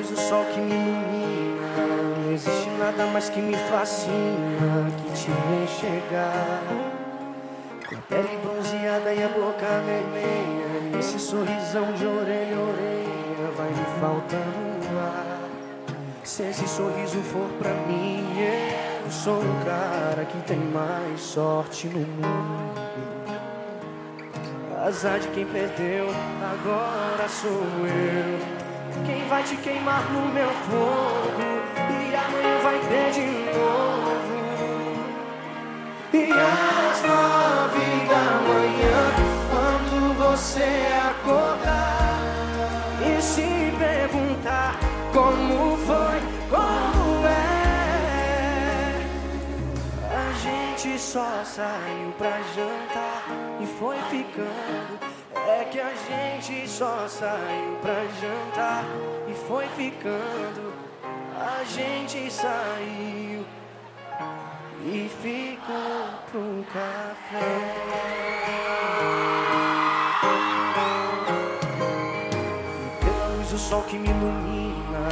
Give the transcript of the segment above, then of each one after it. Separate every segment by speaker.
Speaker 1: luz, o sol que me ilumina. Não existe nada mais que me fascina, que te vem chegar. Com a pele bronzeada e a boca vermelha, e esse sorrisão de orelha a orelha vai me faltando ar. Se esse sorriso for pra mim, eu sou o cara que tem mais sorte no mundo. Azar de quem perdeu, agora sou eu. Quem vai te queimar no meu fogo? E amanhã vai ter de novo. E às nove da manhã Quando você acordar E se perguntar como foi, como é A gente só saiu pra jantar E foi ficando é que a gente só saiu pra jantar e foi ficando. A gente saiu e ficou pro café. Pela luz do sol que me ilumina,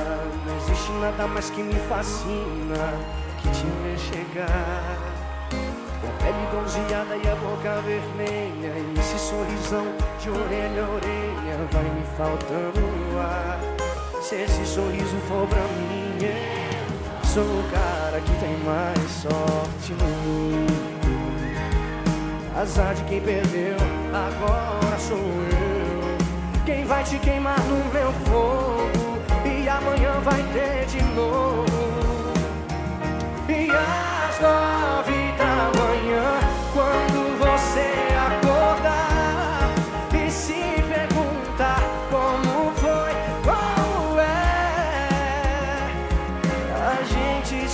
Speaker 1: não existe nada mais que me fascina que te ver chegar. Com a pele bronzeada e a boca vermelha sorrisão de orelha a orelha Vai me faltando ar. Se esse sorriso for pra mim Eu sou o cara que tem mais sorte no mundo. Azar de quem perdeu, agora sou eu. Quem vai te queimar no meu fogo E amanhã vai ter de novo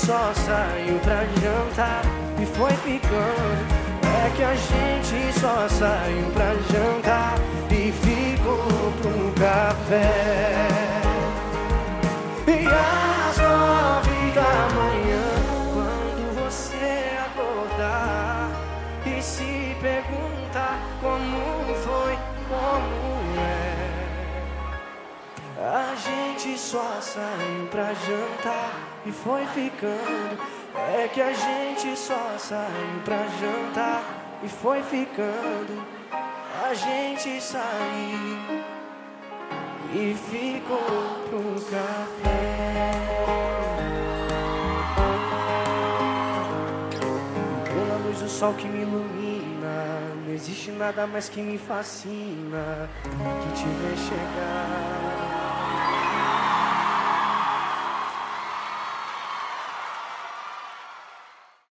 Speaker 1: só saiu pra jantar e foi ficando. É que a gente só saiu pra jantar e ficou pro café. Só saiu pra jantar e foi ficando. É que a gente só saiu pra jantar e foi ficando. A gente saiu e ficou pro café. Pela luz do sol que me ilumina, não existe nada mais que me fascina que te ver chegar.